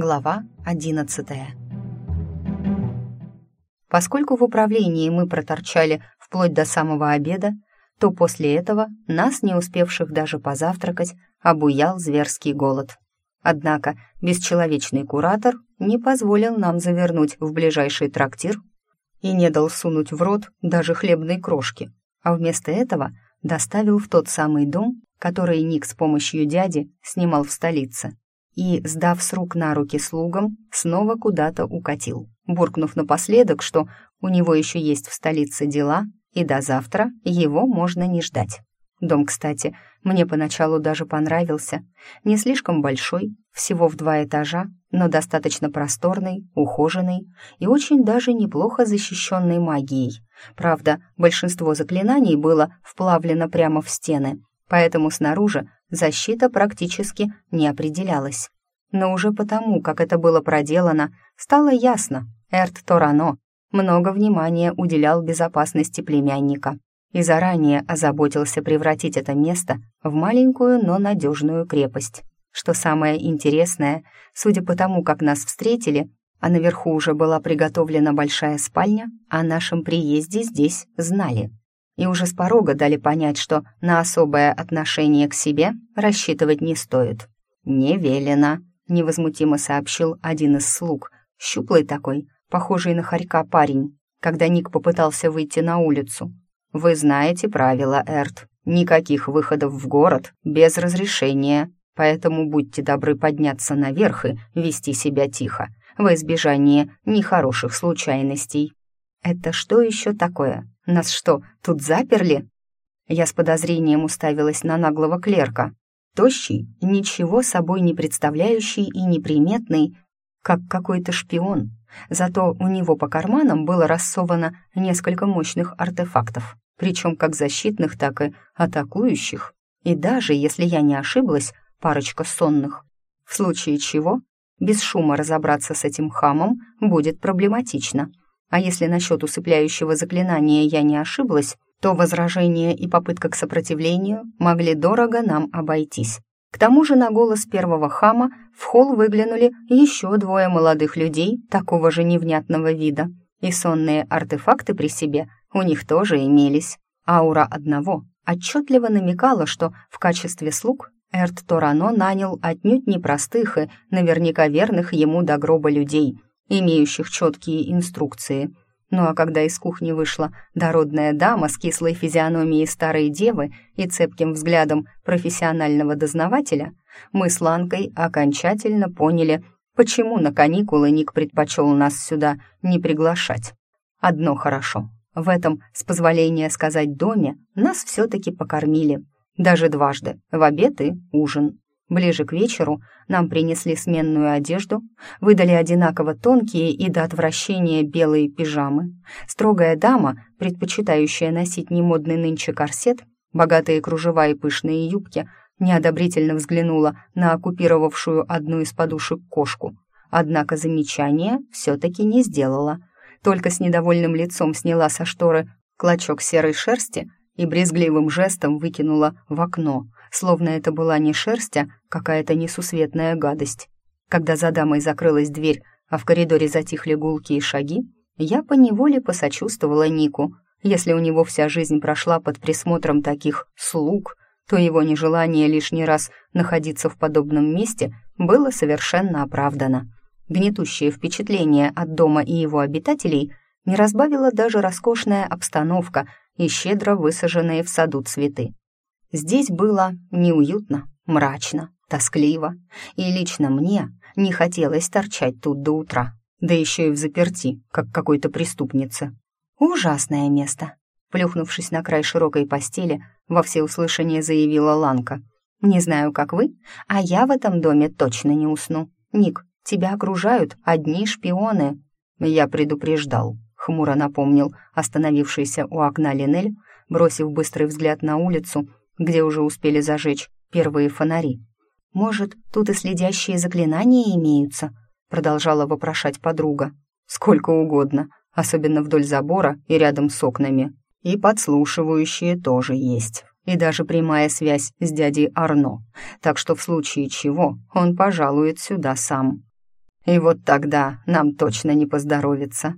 Глава 11 Поскольку в управлении мы проторчали вплоть до самого обеда, то после этого нас, не успевших даже позавтракать, обуял зверский голод. Однако бесчеловечный куратор не позволил нам завернуть в ближайший трактир и не дал сунуть в рот даже хлебной крошки, а вместо этого доставил в тот самый дом, который Ник с помощью дяди снимал в столице, и, сдав с рук на руки слугам, снова куда-то укатил, буркнув напоследок, что у него еще есть в столице дела, и до завтра его можно не ждать. Дом, кстати, мне поначалу даже понравился. Не слишком большой, всего в два этажа, но достаточно просторный, ухоженный и очень даже неплохо защищенный магией. Правда, большинство заклинаний было вплавлено прямо в стены, поэтому снаружи защита практически не определялась. Но уже потому, как это было проделано, стало ясно, Эрт Торано много внимания уделял безопасности племянника и заранее озаботился превратить это место в маленькую, но надежную крепость. Что самое интересное, судя по тому, как нас встретили, а наверху уже была приготовлена большая спальня, о нашем приезде здесь знали. И уже с порога дали понять, что на особое отношение к себе рассчитывать не стоит. «Не велено», — невозмутимо сообщил один из слуг, щуплый такой, похожий на хорька парень, когда Ник попытался выйти на улицу. Вы знаете правила, Эрт. Никаких выходов в город без разрешения, поэтому будьте добры подняться наверх и вести себя тихо, во избежание нехороших случайностей. Это что еще такое? Нас что, тут заперли? Я с подозрением уставилась на наглого клерка. Тощий, ничего собой не представляющий и неприметный, как какой-то шпион, Зато у него по карманам было рассовано несколько мощных артефактов, причем как защитных, так и атакующих. И даже, если я не ошиблась, парочка сонных. В случае чего, без шума разобраться с этим хамом будет проблематично. А если насчет усыпляющего заклинания я не ошиблась, то возражения и попытка к сопротивлению могли дорого нам обойтись. К тому же на голос первого хама в холл выглянули еще двое молодых людей такого же невнятного вида, и сонные артефакты при себе у них тоже имелись. Аура одного отчетливо намекала, что в качестве слуг Эрт Торано нанял отнюдь непростых и наверняка верных ему до гроба людей, имеющих четкие инструкции – ну а когда из кухни вышла дородная дама с кислой физиономией старой девы и цепким взглядом профессионального дознавателя, мы с Ланкой окончательно поняли, почему на каникулы Ник предпочел нас сюда не приглашать. Одно хорошо. В этом, с позволения сказать, доме нас все-таки покормили. Даже дважды, в обед и ужин. Ближе к вечеру нам принесли сменную одежду, выдали одинаково тонкие и до отвращения белые пижамы. Строгая дама, предпочитающая носить немодный нынче корсет, богатые кружева и пышные юбки, неодобрительно взглянула на оккупировавшую одну из подушек кошку. Однако замечания все-таки не сделала. Только с недовольным лицом сняла со шторы клочок серой шерсти и брезгливым жестом выкинула в окно — словно это была не шерсть, а какая-то несусветная гадость. Когда за дамой закрылась дверь, а в коридоре затихли гулкие шаги, я поневоле посочувствовала Нику. Если у него вся жизнь прошла под присмотром таких «слуг», то его нежелание лишний раз находиться в подобном месте было совершенно оправдано. Гнетущее впечатление от дома и его обитателей не разбавила даже роскошная обстановка и щедро высаженные в саду цветы. Здесь было неуютно, мрачно, тоскливо, и лично мне не хотелось торчать тут до утра, да еще и в заперти, как какой-то преступнице. Ужасное место. Плюхнувшись на край широкой постели, во всеуслышание заявила Ланка. «Не знаю, как вы, а я в этом доме точно не усну. Ник, тебя окружают одни шпионы». «Я предупреждал», — хмуро напомнил остановившийся у окна Линель, бросив быстрый взгляд на улицу где уже успели зажечь первые фонари. «Может, тут и следящие заклинания имеются?» продолжала вопрошать подруга. «Сколько угодно, особенно вдоль забора и рядом с окнами. И подслушивающие тоже есть. И даже прямая связь с дядей Арно. Так что в случае чего он пожалует сюда сам». и вот тогда нам точно не поздоровится».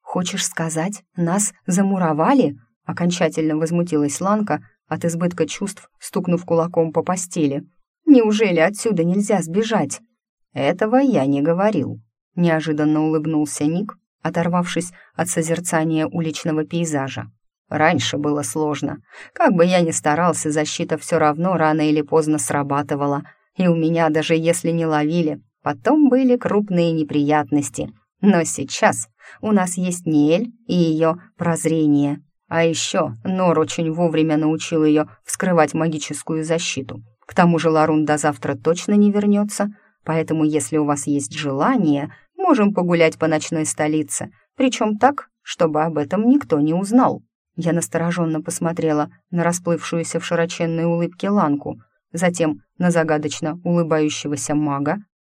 «Хочешь сказать, нас замуровали?» — окончательно возмутилась Ланка, от избытка чувств стукнув кулаком по постели. «Неужели отсюда нельзя сбежать?» «Этого я не говорил», — неожиданно улыбнулся Ник, оторвавшись от созерцания уличного пейзажа. «Раньше было сложно. Как бы я ни старался, защита все равно рано или поздно срабатывала, и у меня, даже если не ловили, потом были крупные неприятности. Но сейчас у нас есть Ниэль и ее прозрение. А еще Нор очень вовремя научил ее вскрывать магическую защиту. К тому же Ларун до завтра точно не вернется, поэтому если у вас есть желание, можем погулять по ночной столице, причем так, чтобы об этом никто не узнал». Я настороженно посмотрела на расплывшуюся в широченной улыбке Ланку, затем на загадочно улыбающегося мага,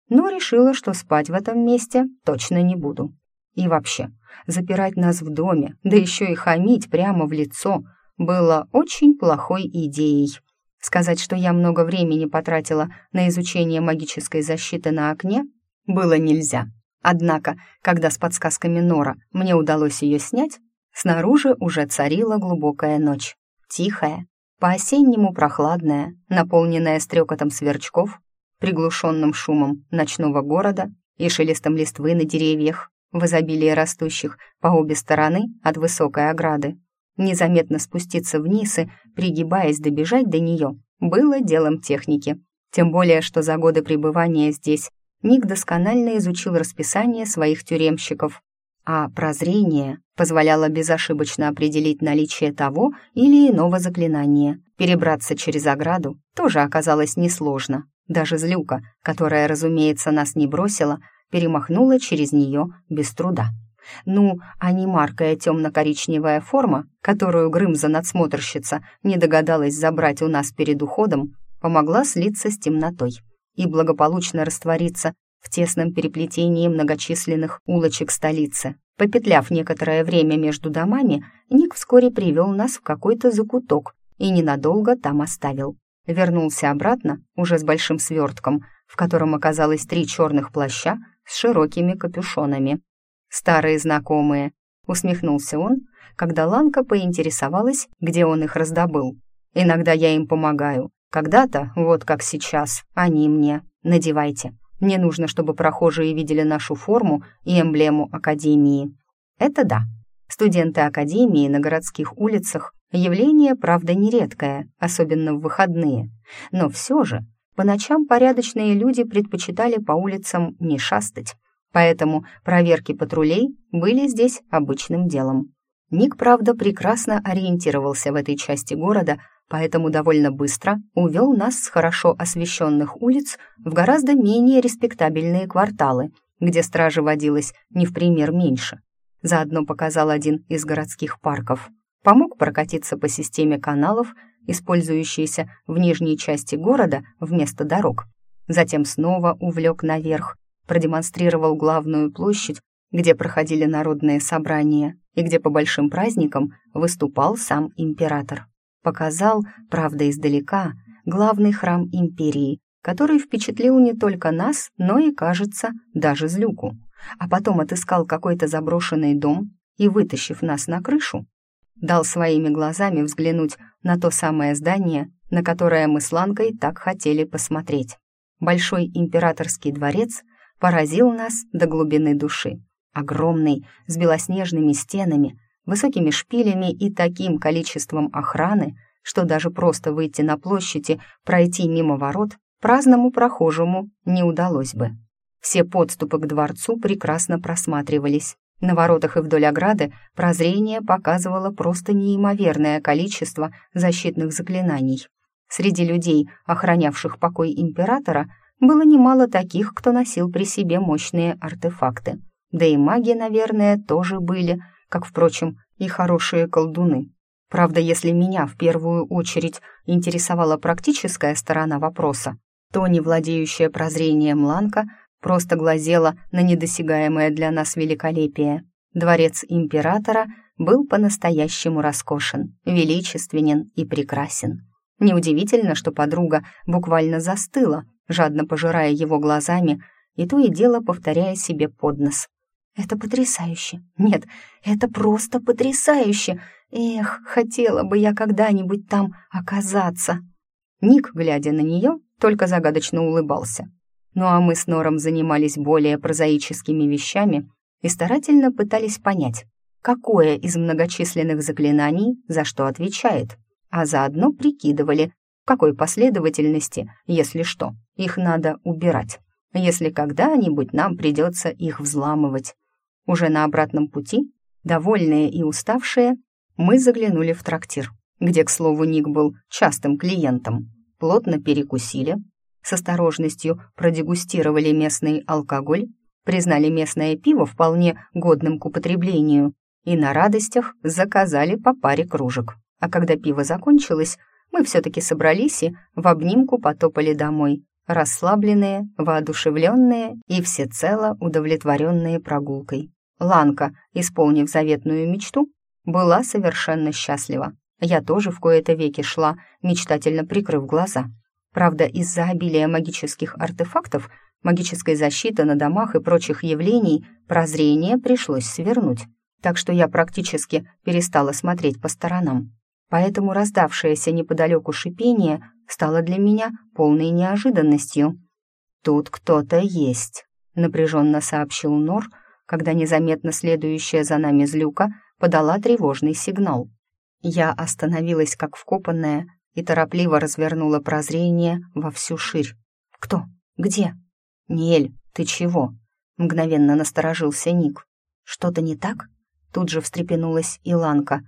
но решила, что спать в этом месте точно не буду. И вообще, запирать нас в доме, да еще и хамить прямо в лицо, было очень плохой идеей. Сказать, что я много времени потратила на изучение магической защиты на окне, было нельзя. Однако, когда с подсказками Нора мне удалось ее снять, снаружи уже царила глубокая ночь. Тихая, по-осеннему прохладная, наполненная стрекотом сверчков, приглушенным шумом ночного города и шелестом листвы на деревьях, в изобилии растущих по обе стороны от высокой ограды. Незаметно спуститься вниз и, пригибаясь, добежать до нее, было делом техники. Тем более, что за годы пребывания здесь Ник досконально изучил расписание своих тюремщиков, а прозрение позволяло безошибочно определить наличие того или иного заклинания. Перебраться через ограду тоже оказалось несложно. Даже злюка, которая, разумеется, нас не бросила, перемахнула через нее без труда. Ну, а не маркая темно-коричневая форма, которую Грымза-надсмотрщица не догадалась забрать у нас перед уходом, помогла слиться с темнотой и благополучно раствориться в тесном переплетении многочисленных улочек столицы. Попетляв некоторое время между домами, Ник вскоре привел нас в какой-то закуток и ненадолго там оставил. Вернулся обратно, уже с большим свертком, в котором оказалось три черных плаща с широкими капюшонами. «Старые знакомые», — усмехнулся он, когда Ланка поинтересовалась, где он их раздобыл. «Иногда я им помогаю. Когда-то, вот как сейчас, они мне. Надевайте. Мне нужно, чтобы прохожие видели нашу форму и эмблему Академии». Это да. Студенты Академии на городских улицах — явление, правда, нередкое, особенно в выходные. Но все же по ночам порядочные люди предпочитали по улицам не шастать, поэтому проверки патрулей были здесь обычным делом. Ник, правда, прекрасно ориентировался в этой части города, поэтому довольно быстро увел нас с хорошо освещенных улиц в гораздо менее респектабельные кварталы, где стражи водилось не в пример меньше. Заодно показал один из городских парков. Помог прокатиться по системе каналов использующиеся в нижней части города вместо дорог. Затем снова увлек наверх, продемонстрировал главную площадь, где проходили народные собрания и где по большим праздникам выступал сам император. Показал, правда издалека, главный храм империи, который впечатлил не только нас, но и, кажется, даже злюку. А потом отыскал какой-то заброшенный дом и, вытащив нас на крышу, дал своими глазами взглянуть на то самое здание, на которое мы с Ланкой так хотели посмотреть. Большой императорский дворец поразил нас до глубины души. Огромный, с белоснежными стенами, высокими шпилями и таким количеством охраны, что даже просто выйти на площади, пройти мимо ворот, праздному прохожему не удалось бы. Все подступы к дворцу прекрасно просматривались, на воротах и вдоль ограды прозрение показывало просто неимоверное количество защитных заклинаний. Среди людей, охранявших покой императора, было немало таких, кто носил при себе мощные артефакты. Да и маги, наверное, тоже были, как, впрочем, и хорошие колдуны. Правда, если меня в первую очередь интересовала практическая сторона вопроса, то не владеющая прозрением Ланка просто глазела на недосягаемое для нас великолепие. Дворец императора был по-настоящему роскошен, величественен и прекрасен. Неудивительно, что подруга буквально застыла, жадно пожирая его глазами и то и дело повторяя себе под нос. «Это потрясающе! Нет, это просто потрясающе! Эх, хотела бы я когда-нибудь там оказаться!» Ник, глядя на нее, только загадочно улыбался. Ну а мы с Нором занимались более прозаическими вещами и старательно пытались понять, какое из многочисленных заклинаний за что отвечает, а заодно прикидывали, в какой последовательности, если что, их надо убирать, если когда-нибудь нам придется их взламывать. Уже на обратном пути, довольные и уставшие, мы заглянули в трактир, где, к слову, Ник был частым клиентом. Плотно перекусили, с осторожностью продегустировали местный алкоголь, признали местное пиво вполне годным к употреблению и на радостях заказали по паре кружек. А когда пиво закончилось, мы все-таки собрались и в обнимку потопали домой, расслабленные, воодушевленные и всецело удовлетворенные прогулкой. Ланка, исполнив заветную мечту, была совершенно счастлива. Я тоже в кои-то веки шла, мечтательно прикрыв глаза. Правда, из-за обилия магических артефактов, магической защиты на домах и прочих явлений прозрение пришлось свернуть. Так что я практически перестала смотреть по сторонам. Поэтому раздавшееся неподалеку шипение стало для меня полной неожиданностью. «Тут кто-то есть», — напряженно сообщил Нор, когда незаметно следующая за нами злюка подала тревожный сигнал. Я остановилась как вкопанная и торопливо развернула прозрение во всю ширь. «Кто? Где?» «Ниэль, ты чего?» — мгновенно насторожился Ник. «Что-то не так?» Тут же встрепенулась Иланка.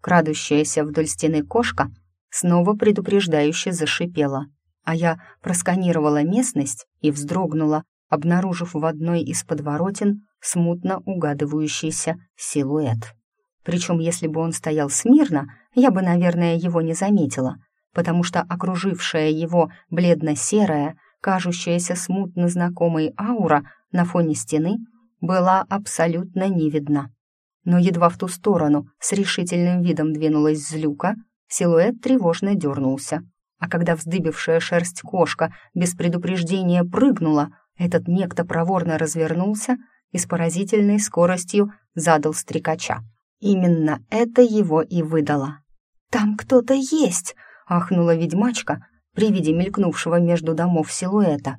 Крадущаяся вдоль стены кошка снова предупреждающе зашипела, а я просканировала местность и вздрогнула, обнаружив в одной из подворотен смутно угадывающийся силуэт. Причем, если бы он стоял смирно, я бы, наверное, его не заметила, потому что окружившая его бледно-серая, кажущаяся смутно знакомой аура на фоне стены была абсолютно не видна. Но едва в ту сторону с решительным видом двинулась злюка, силуэт тревожно дернулся. А когда вздыбившая шерсть кошка без предупреждения прыгнула, этот некто проворно развернулся и с поразительной скоростью задал стрекача. Именно это его и выдало. «Там кто-то есть!» — ахнула ведьмачка при виде мелькнувшего между домов силуэта.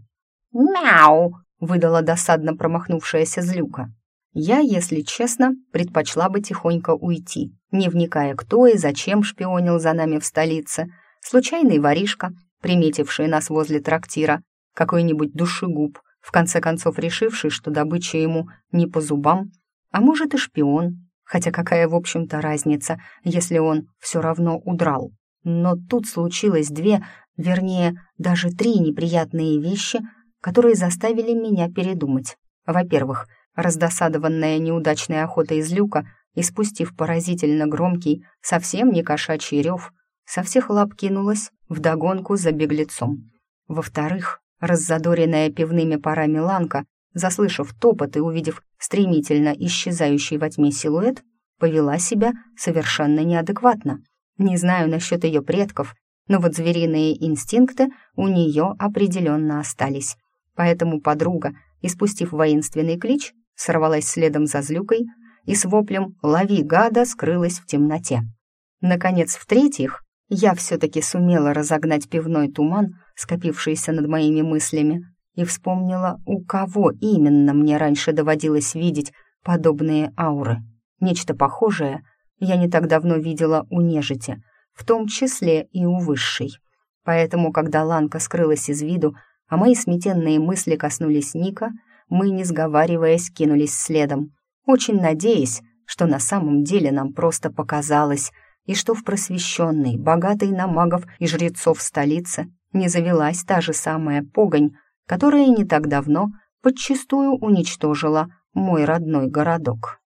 «Мяу!» — выдала досадно промахнувшаяся злюка. Я, если честно, предпочла бы тихонько уйти, не вникая, кто и зачем шпионил за нами в столице. Случайный воришка, приметивший нас возле трактира, какой-нибудь душегуб, в конце концов решивший, что добыча ему не по зубам, а может и шпион, Хотя какая, в общем-то, разница, если он все равно удрал. Но тут случилось две, вернее, даже три неприятные вещи, которые заставили меня передумать. Во-первых, раздосадованная неудачной охотой из люка и спустив поразительно громкий, совсем не кошачий рев, со всех лап кинулась вдогонку за беглецом. Во-вторых, раззадоренная пивными парами ланка заслышав топот и увидев стремительно исчезающий во тьме силуэт, повела себя совершенно неадекватно. Не знаю насчет ее предков, но вот звериные инстинкты у нее определенно остались. Поэтому подруга, испустив воинственный клич, сорвалась следом за злюкой и с воплем «Лови гада!» скрылась в темноте. Наконец, в-третьих, я все-таки сумела разогнать пивной туман, скопившийся над моими мыслями, и вспомнила, у кого именно мне раньше доводилось видеть подобные ауры. Нечто похожее я не так давно видела у нежити, в том числе и у высшей. Поэтому, когда Ланка скрылась из виду, а мои сметенные мысли коснулись Ника, мы, не сговариваясь, кинулись следом, очень надеясь, что на самом деле нам просто показалось, и что в просвещенной, богатой на магов и жрецов столице не завелась та же самая погонь, которая не так давно подчистую уничтожила мой родной городок.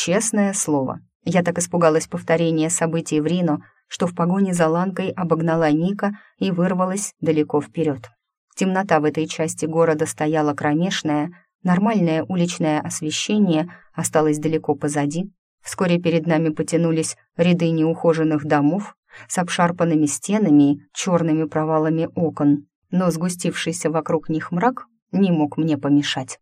Честное слово, я так испугалась повторения событий в Рино, что в погоне за Ланкой обогнала Ника и вырвалась далеко вперед. Темнота в этой части города стояла кромешная, нормальное уличное освещение осталось далеко позади. Вскоре перед нами потянулись ряды неухоженных домов, с обшарпанными стенами и черными провалами окон, но сгустившийся вокруг них мрак не мог мне помешать.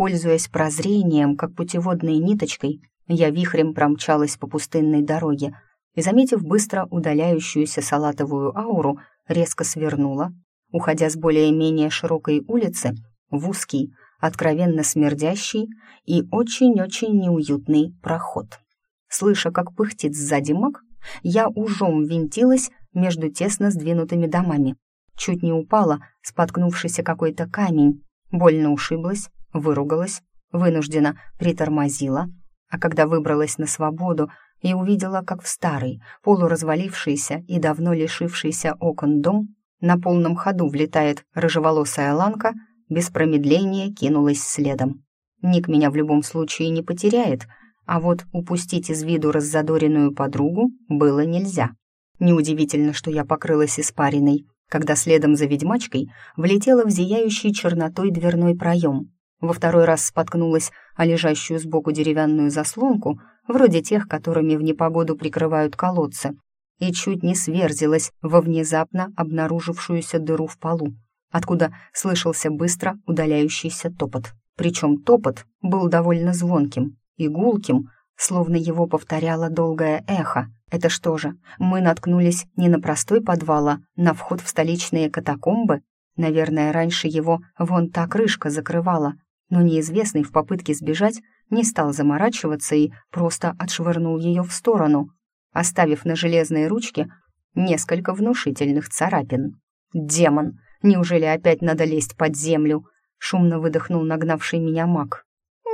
Пользуясь прозрением, как путеводной ниточкой, я вихрем промчалась по пустынной дороге и, заметив быстро удаляющуюся салатовую ауру, резко свернула, уходя с более-менее широкой улицы в узкий, откровенно смердящий и очень-очень неуютный проход. Слыша, как пыхтит сзади маг, я ужом винтилась между тесно сдвинутыми домами. Чуть не упала, споткнувшись о какой-то камень, больно ушиблась, выругалась, вынуждена притормозила, а когда выбралась на свободу и увидела, как в старый, полуразвалившийся и давно лишившийся окон дом на полном ходу влетает рыжеволосая ланка, без промедления кинулась следом. Ник меня в любом случае не потеряет, а вот упустить из виду раззадоренную подругу было нельзя. Неудивительно, что я покрылась испариной, когда следом за ведьмачкой влетела в зияющий чернотой дверной проем. Во второй раз споткнулась о лежащую сбоку деревянную заслонку, вроде тех, которыми в непогоду прикрывают колодцы, и чуть не сверзилась во внезапно обнаружившуюся дыру в полу, откуда слышался быстро удаляющийся топот. Причем топот был довольно звонким и гулким, словно его повторяло долгое эхо. Это что же, мы наткнулись не на простой подвал, а на вход в столичные катакомбы? Наверное, раньше его вон та крышка закрывала, но неизвестный в попытке сбежать не стал заморачиваться и просто отшвырнул ее в сторону, оставив на железной ручке несколько внушительных царапин. «Демон! Неужели опять надо лезть под землю?» — шумно выдохнул нагнавший меня маг.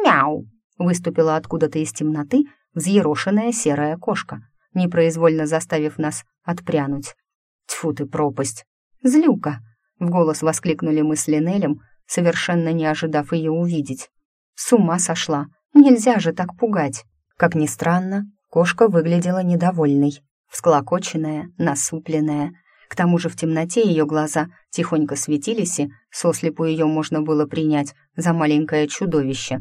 «Мяу!» — выступила откуда-то из темноты взъерошенная серая кошка, непроизвольно заставив нас отпрянуть. «Тьфу ты, пропасть! Злюка!» — в голос воскликнули мы с Линелем, совершенно не ожидав ее увидеть. «С ума сошла! Нельзя же так пугать!» Как ни странно, Кошка выглядела недовольной, всклокоченная, насупленная. К тому же в темноте ее глаза тихонько светились, и сослепу ее можно было принять за маленькое чудовище.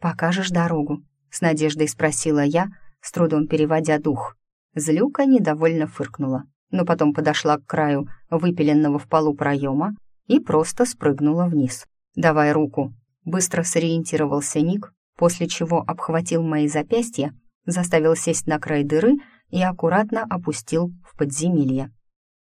«Покажешь дорогу?» — с надеждой спросила я, с трудом переводя дух. Злюка недовольно фыркнула, но потом подошла к краю выпиленного в полу проема и просто спрыгнула вниз. «Давай руку!» Быстро сориентировался Ник, после чего обхватил мои запястья заставил сесть на край дыры и аккуратно опустил в подземелье.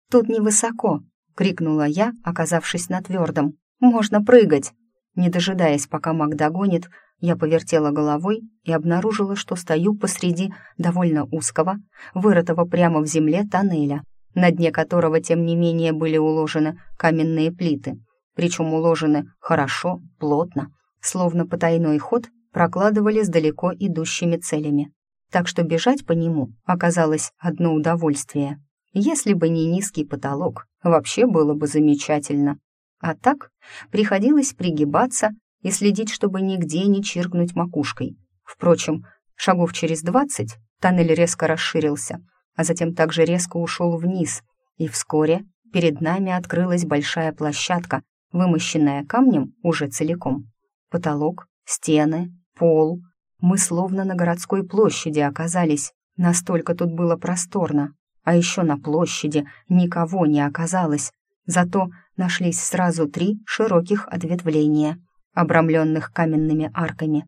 «Тут невысоко!» — крикнула я, оказавшись на твердом. «Можно прыгать!» Не дожидаясь, пока маг догонит, я повертела головой и обнаружила, что стою посреди довольно узкого, вырытого прямо в земле тоннеля, на дне которого, тем не менее, были уложены каменные плиты, причем уложены хорошо, плотно, словно потайной ход прокладывали с далеко идущими целями так что бежать по нему оказалось одно удовольствие. Если бы не низкий потолок, вообще было бы замечательно. А так приходилось пригибаться и следить, чтобы нигде не чиркнуть макушкой. Впрочем, шагов через двадцать тоннель резко расширился, а затем также резко ушел вниз, и вскоре перед нами открылась большая площадка, вымощенная камнем уже целиком. Потолок, стены, пол — мы словно на городской площади оказались, настолько тут было просторно. А еще на площади никого не оказалось, зато нашлись сразу три широких ответвления, обрамленных каменными арками.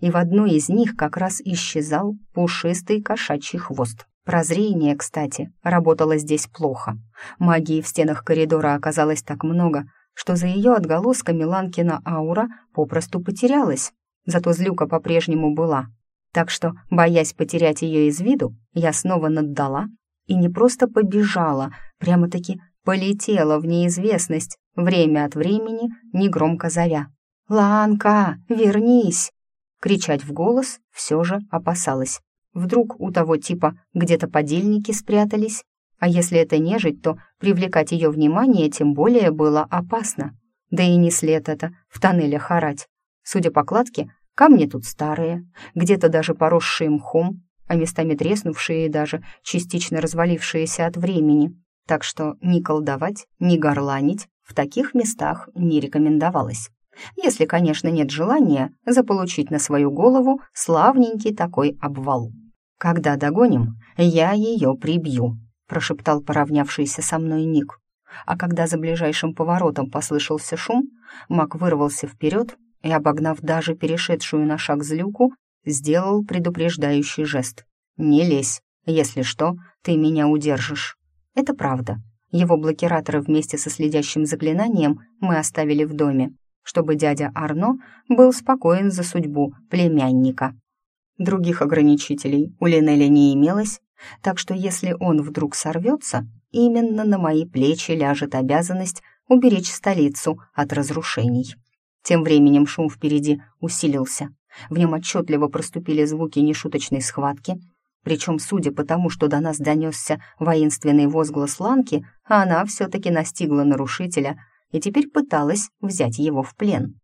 И в одной из них как раз исчезал пушистый кошачий хвост. Прозрение, кстати, работало здесь плохо. Магии в стенах коридора оказалось так много, что за ее отголосками Ланкина аура попросту потерялась. Зато злюка по-прежнему была. Так что, боясь потерять ее из виду, я снова наддала и не просто побежала, прямо-таки полетела в неизвестность, время от времени негромко зовя. «Ланка, вернись!» Кричать в голос все же опасалась. Вдруг у того типа где-то подельники спрятались, а если это нежить, то привлекать ее внимание тем более было опасно. Да и не след это в тоннелях орать. Судя по кладке, камни тут старые, где-то даже поросшие мхом, а местами треснувшие и даже частично развалившиеся от времени. Так что ни колдовать, ни горланить в таких местах не рекомендовалось. Если, конечно, нет желания заполучить на свою голову славненький такой обвал. Когда догоним, я ее прибью. прошептал поравнявшийся со мной Ник. А когда за ближайшим поворотом послышался шум, маг вырвался вперед и, обогнав даже перешедшую на шаг злюку, сделал предупреждающий жест. «Не лезь, если что, ты меня удержишь». Это правда. Его блокираторы вместе со следящим заклинанием мы оставили в доме, чтобы дядя Арно был спокоен за судьбу племянника. Других ограничителей у Линеля не имелось, так что если он вдруг сорвется, именно на мои плечи ляжет обязанность уберечь столицу от разрушений. Тем временем шум впереди усилился. В нем отчетливо проступили звуки нешуточной схватки, причем, судя по тому, что до нас донесся воинственный возглас Ланки, она все-таки настигла нарушителя и теперь пыталась взять его в плен.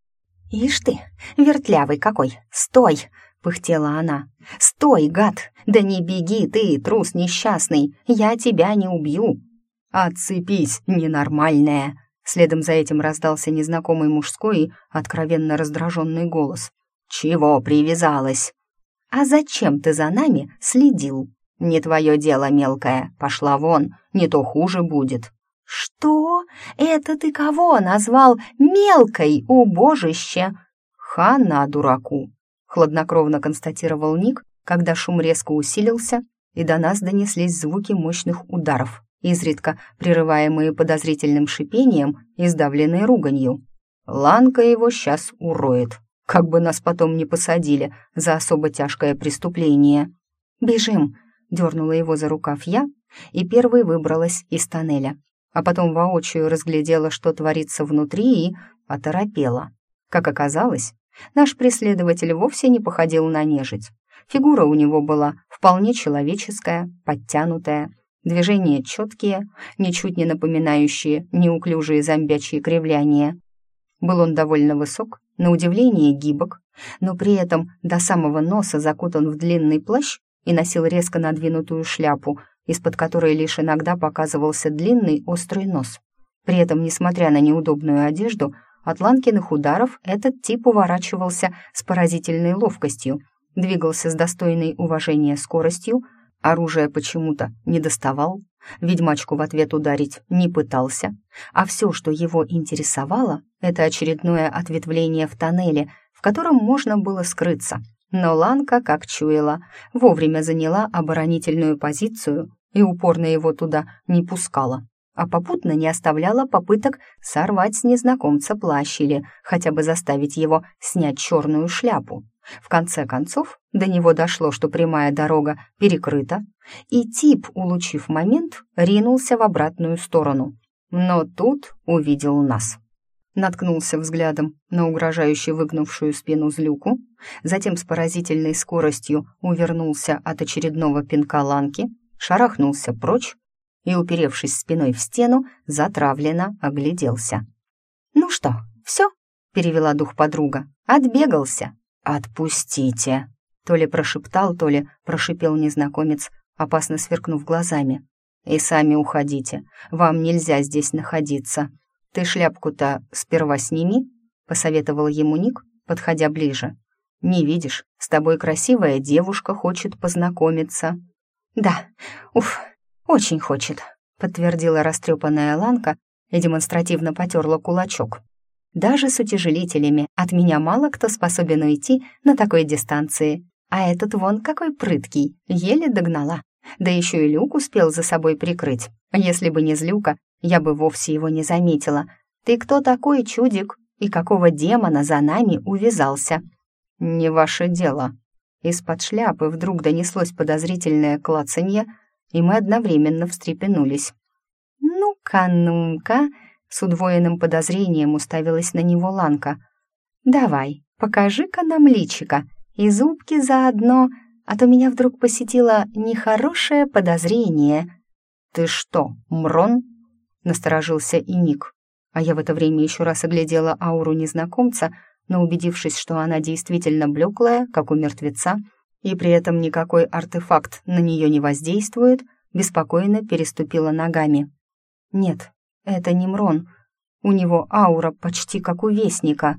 «Ишь ты, вертлявый какой! Стой!» — пыхтела она. «Стой, гад! Да не беги ты, трус несчастный! Я тебя не убью!» «Отцепись, ненормальная!» Следом за этим раздался незнакомый мужской и откровенно раздраженный голос. «Чего привязалась?» «А зачем ты за нами следил?» «Не твое дело, мелкая. Пошла вон, не то хуже будет». «Что? Это ты кого назвал мелкой, убожище?» «Хана дураку», — хладнокровно констатировал Ник, когда шум резко усилился, и до нас донеслись звуки мощных ударов изредка прерываемые подозрительным шипением и сдавленной руганью. Ланка его сейчас уроет, как бы нас потом не посадили за особо тяжкое преступление. «Бежим!» — дернула его за рукав я и первой выбралась из тоннеля, а потом воочию разглядела, что творится внутри, и оторопела. Как оказалось, наш преследователь вовсе не походил на нежить. Фигура у него была вполне человеческая, подтянутая, Движения четкие, ничуть не напоминающие неуклюжие зомбячьи кривляния. Был он довольно высок, на удивление гибок, но при этом до самого носа закутан в длинный плащ и носил резко надвинутую шляпу, из-под которой лишь иногда показывался длинный острый нос. При этом, несмотря на неудобную одежду, от Ланкиных ударов этот тип уворачивался с поразительной ловкостью, двигался с достойной уважения скоростью, Оружие почему-то не доставал, ведьмачку в ответ ударить не пытался, а все, что его интересовало, это очередное ответвление в тоннеле, в котором можно было скрыться. Но Ланка, как чуяла, вовремя заняла оборонительную позицию и упорно его туда не пускала, а попутно не оставляла попыток сорвать с незнакомца плащ или хотя бы заставить его снять черную шляпу. В конце концов, до него дошло, что прямая дорога перекрыта, и тип, улучив момент, ринулся в обратную сторону. Но тут увидел нас. Наткнулся взглядом на угрожающе выгнувшую спину злюку, затем с поразительной скоростью увернулся от очередного пинка ланки, шарахнулся прочь и, уперевшись спиной в стену, затравленно огляделся. «Ну что, все?» — перевела дух подруга. «Отбегался. «Отпустите!» То ли прошептал, то ли прошипел незнакомец, опасно сверкнув глазами. «И сами уходите. Вам нельзя здесь находиться. Ты шляпку-то сперва сними», — посоветовал ему Ник, подходя ближе. «Не видишь, с тобой красивая девушка хочет познакомиться». «Да, уф, очень хочет», — подтвердила растрепанная Ланка и демонстративно потерла кулачок. Даже с утяжелителями от меня мало кто способен уйти на такой дистанции. А этот вон какой прыткий, еле догнала. Да еще и люк успел за собой прикрыть. Если бы не злюка, я бы вовсе его не заметила. Ты кто такой, чудик? И какого демона за нами увязался? Не ваше дело. Из-под шляпы вдруг донеслось подозрительное клацанье, и мы одновременно встрепенулись. «Ну-ка, ну-ка!» С удвоенным подозрением уставилась на него Ланка. «Давай, покажи-ка нам личика, и зубки заодно, а то меня вдруг посетило нехорошее подозрение». «Ты что, Мрон?» — насторожился и Ник. А я в это время еще раз оглядела ауру незнакомца, но убедившись, что она действительно блеклая, как у мертвеца, и при этом никакой артефакт на нее не воздействует, беспокойно переступила ногами. «Нет, это не Мрон. У него аура почти как у Вестника.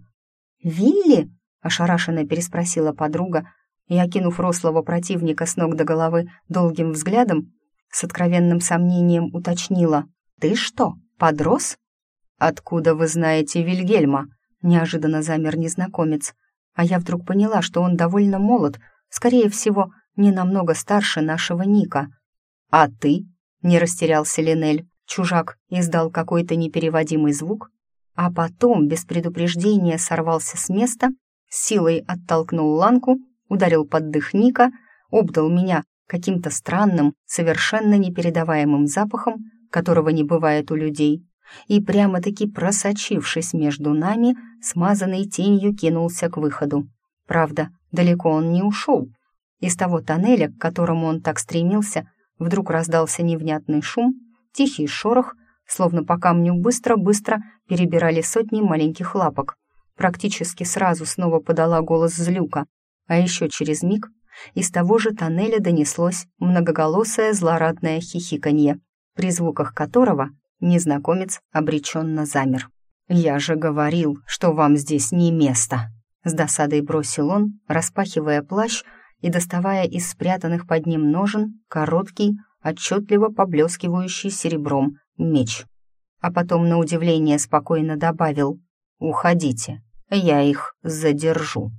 «Вилли?» — ошарашенно переспросила подруга и, окинув рослого противника с ног до головы долгим взглядом, с откровенным сомнением уточнила. «Ты что, подрос?» «Откуда вы знаете Вильгельма?» — неожиданно замер незнакомец. А я вдруг поняла, что он довольно молод, скорее всего, не намного старше нашего Ника. «А ты?» — не растерялся Линель. Чужак издал какой-то непереводимый звук, а потом без предупреждения сорвался с места, силой оттолкнул ланку, ударил под дых Ника, обдал меня каким-то странным, совершенно непередаваемым запахом, которого не бывает у людей, и прямо-таки просочившись между нами, смазанной тенью кинулся к выходу. Правда, далеко он не ушел. Из того тоннеля, к которому он так стремился, вдруг раздался невнятный шум, тихий шорох, словно по камню быстро-быстро перебирали сотни маленьких лапок. Практически сразу снова подала голос Злюка, а еще через миг из того же тоннеля донеслось многоголосое злорадное хихиканье, при звуках которого незнакомец обреченно замер. «Я же говорил, что вам здесь не место!» С досадой бросил он, распахивая плащ и доставая из спрятанных под ним ножен короткий, отчетливо поблескивающий серебром меч. А потом, на удивление, спокойно добавил «Уходите, я их задержу».